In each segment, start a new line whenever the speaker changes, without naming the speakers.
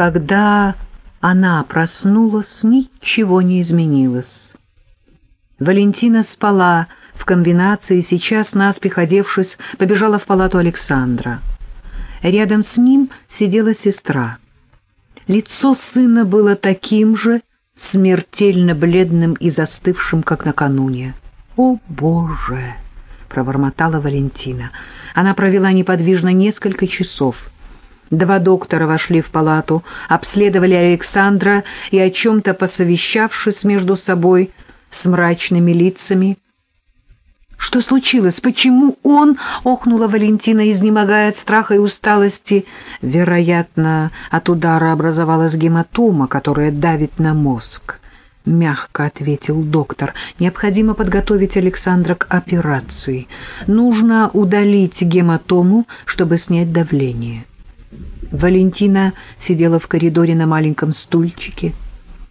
Когда она проснулась, ничего не изменилось. Валентина спала в комбинации, сейчас, наспех одевшись, побежала в палату Александра. Рядом с ним сидела сестра. Лицо сына было таким же, смертельно бледным и застывшим, как накануне. «О, Боже!» — пробормотала Валентина. Она провела неподвижно несколько часов. Два доктора вошли в палату, обследовали Александра и, о чем-то посовещавшись между собой с мрачными лицами, «Что случилось? Почему он?» — охнула Валентина, изнемогая от страха и усталости. «Вероятно, от удара образовалась гематома, которая давит на мозг», — мягко ответил доктор. «Необходимо подготовить Александра к операции. Нужно удалить гематому, чтобы снять давление». Валентина сидела в коридоре на маленьком стульчике.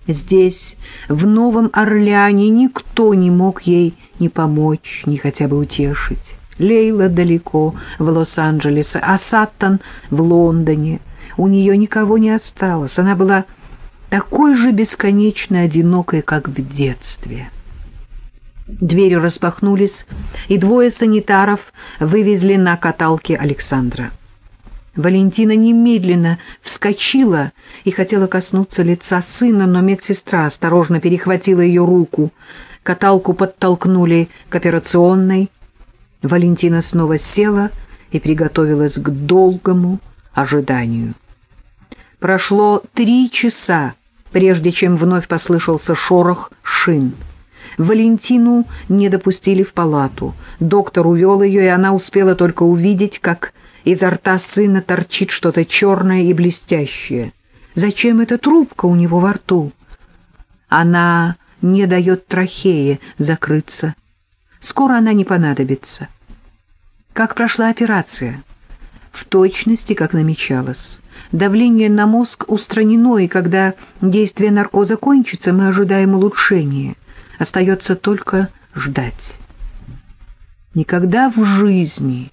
Здесь, в Новом Орлеане, никто не мог ей ни помочь, ни хотя бы утешить. Лейла далеко, в Лос-Анджелесе, а Саттон в Лондоне. У нее никого не осталось. Она была такой же бесконечно одинокой, как в детстве. Двери распахнулись, и двое санитаров вывезли на каталке Александра. Валентина немедленно вскочила и хотела коснуться лица сына, но медсестра осторожно перехватила ее руку. Каталку подтолкнули к операционной. Валентина снова села и приготовилась к долгому ожиданию. Прошло три часа, прежде чем вновь послышался шорох шин. Валентину не допустили в палату. Доктор увел ее, и она успела только увидеть, как Изо рта сына торчит что-то черное и блестящее. Зачем эта трубка у него во рту? Она не дает трахее закрыться. Скоро она не понадобится. Как прошла операция? В точности, как намечалось. Давление на мозг устранено, и когда действие наркоза кончится, мы ожидаем улучшения. Остается только ждать. Никогда в жизни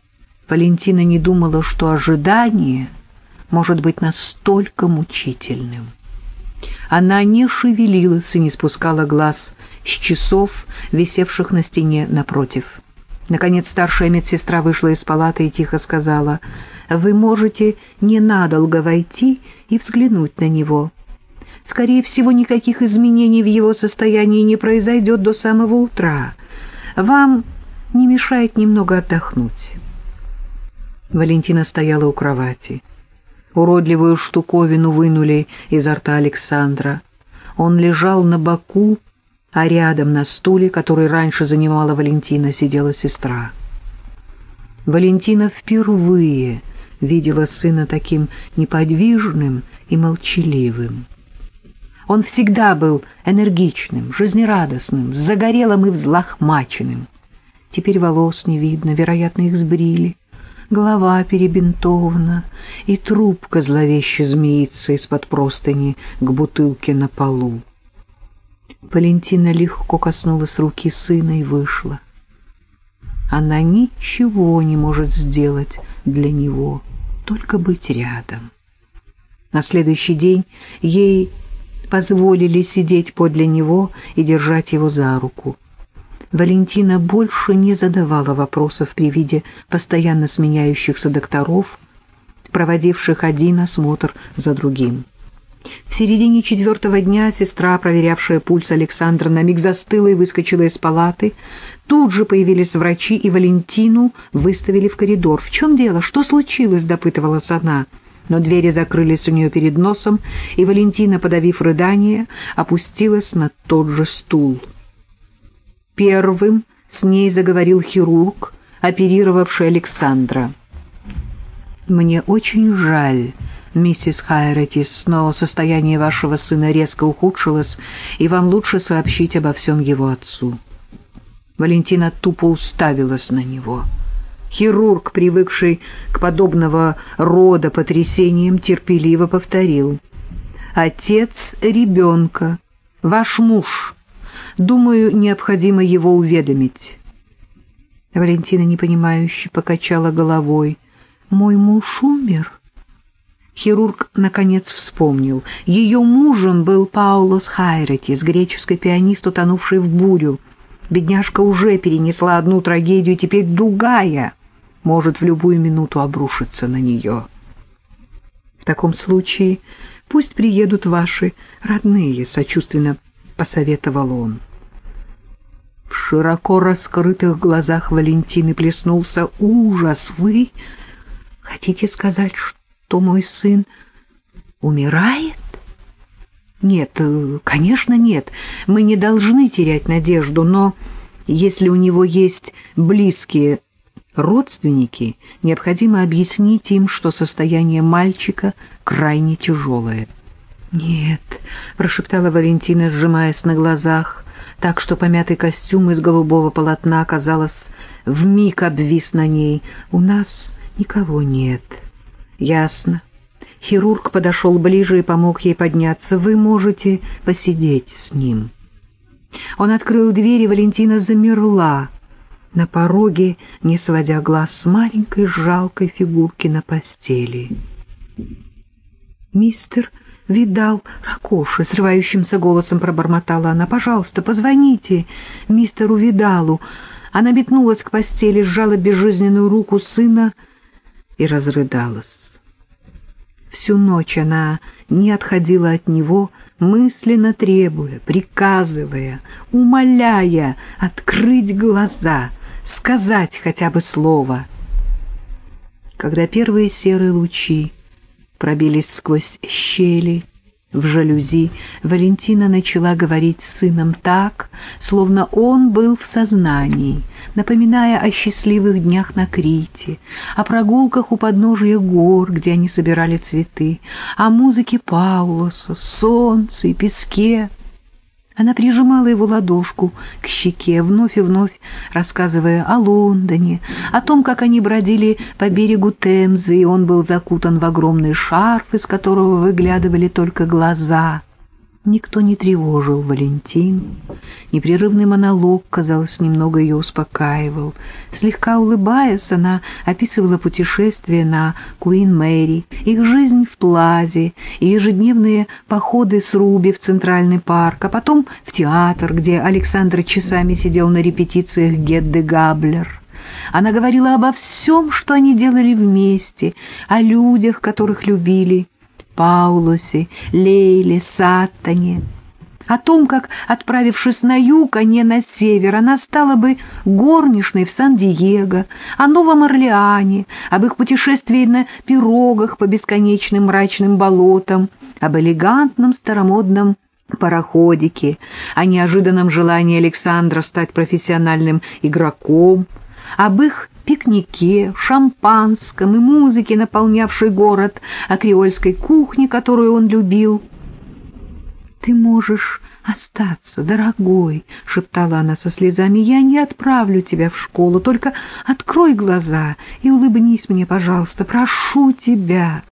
Валентина не думала, что ожидание может быть настолько мучительным. Она не шевелилась и не спускала глаз с часов, висевших на стене напротив. Наконец старшая медсестра вышла из палаты и тихо сказала, «Вы можете ненадолго войти и взглянуть на него. Скорее всего, никаких изменений в его состоянии не произойдет до самого утра. Вам не мешает немного отдохнуть». Валентина стояла у кровати. Уродливую штуковину вынули изо рта Александра. Он лежал на боку, а рядом на стуле, который раньше занимала Валентина, сидела сестра. Валентина впервые видела сына таким неподвижным и молчаливым. Он всегда был энергичным, жизнерадостным, загорелым и взлохмаченным. Теперь волос не видно, вероятно, их сбрили голова перебинтована, и трубка зловеще змеится из-под простыни к бутылке на полу. Валентина легко коснулась руки сына и вышла. Она ничего не может сделать для него, только быть рядом. На следующий день ей позволили сидеть подле него и держать его за руку. Валентина больше не задавала вопросов при виде постоянно сменяющихся докторов, проводивших один осмотр за другим. В середине четвертого дня сестра, проверявшая пульс Александра, на миг застыла и выскочила из палаты. Тут же появились врачи, и Валентину выставили в коридор. «В чем дело? Что случилось?» — допытывалась она. Но двери закрылись у нее перед носом, и Валентина, подавив рыдание, опустилась на тот же стул. Первым с ней заговорил хирург, оперировавший Александра. «Мне очень жаль, миссис Хайретис, но состояние вашего сына резко ухудшилось, и вам лучше сообщить обо всем его отцу». Валентина тупо уставилась на него. Хирург, привыкший к подобного рода потрясениям, терпеливо повторил. «Отец ребенка, ваш муж». Думаю, необходимо его уведомить. Валентина непонимающе покачала головой. «Мой муж умер? Хирург, наконец, вспомнил. Ее мужем был Паулос Хайретис, греческий пианист, утонувший в бурю. Бедняжка уже перенесла одну трагедию, теперь другая может в любую минуту обрушиться на нее. В таком случае пусть приедут ваши родные, — сочувственно посоветовал он. В широко раскрытых глазах Валентины плеснулся ужас. Вы хотите сказать, что мой сын умирает? Нет, э, конечно, нет. Мы не должны терять надежду, но если у него есть близкие родственники, необходимо объяснить им, что состояние мальчика крайне тяжелое. «Нет», — прошептала Валентина, сжимаясь на глазах, так что помятый костюм из голубого полотна, казалось, вмиг обвис на ней. «У нас никого нет». Ясно. Хирург подошел ближе и помог ей подняться. Вы можете посидеть с ним. Он открыл дверь, и Валентина замерла на пороге, не сводя глаз с маленькой жалкой фигурки на постели. «Мистер Видал Ракоши», — срывающимся голосом пробормотала она, — «пожалуйста, позвоните мистеру Видалу». Она метнулась к постели, сжала безжизненную руку сына и разрыдалась. Всю ночь она не отходила от него, мысленно требуя, приказывая, умоляя открыть глаза, сказать хотя бы слово. Когда первые серые лучи пробились сквозь щели, в жалюзи. Валентина начала говорить с сыном так, словно он был в сознании, напоминая о счастливых днях на Крите, о прогулках у подножия гор, где они собирали цветы, о музыке Паулоса, солнце и песке, она прижимала его ладошку к щеке, вновь и вновь рассказывая о Лондоне, о том, как они бродили по берегу Темзы, и он был закутан в огромный шарф, из которого выглядывали только глаза. Никто не тревожил Валентин. Непрерывный монолог, казалось, немного ее успокаивал. Слегка улыбаясь, она описывала путешествие на Куин Мэри, их жизнь в Плазе и ежедневные походы с Руби в Центральный парк, а потом в театр, где Александр часами сидел на репетициях Гедде Габлер. Она говорила обо всем, что они делали вместе, о людях, которых любили, Паулосе, Лейле, Саттоне, о том, как, отправившись на юг, а не на север, она стала бы горничной в Сан-Диего, о Новом Орлеане, об их путешествии на пирогах по бесконечным мрачным болотам, об элегантном старомодном пароходике, о неожиданном желании Александра стать профессиональным игроком, об их пикнике, шампанском и музыке, наполнявшей город, о креольской кухне, которую он любил. «Ты можешь остаться, дорогой», — шептала она со слезами, — «я не отправлю тебя в школу, только открой глаза и улыбнись мне, пожалуйста, прошу тебя».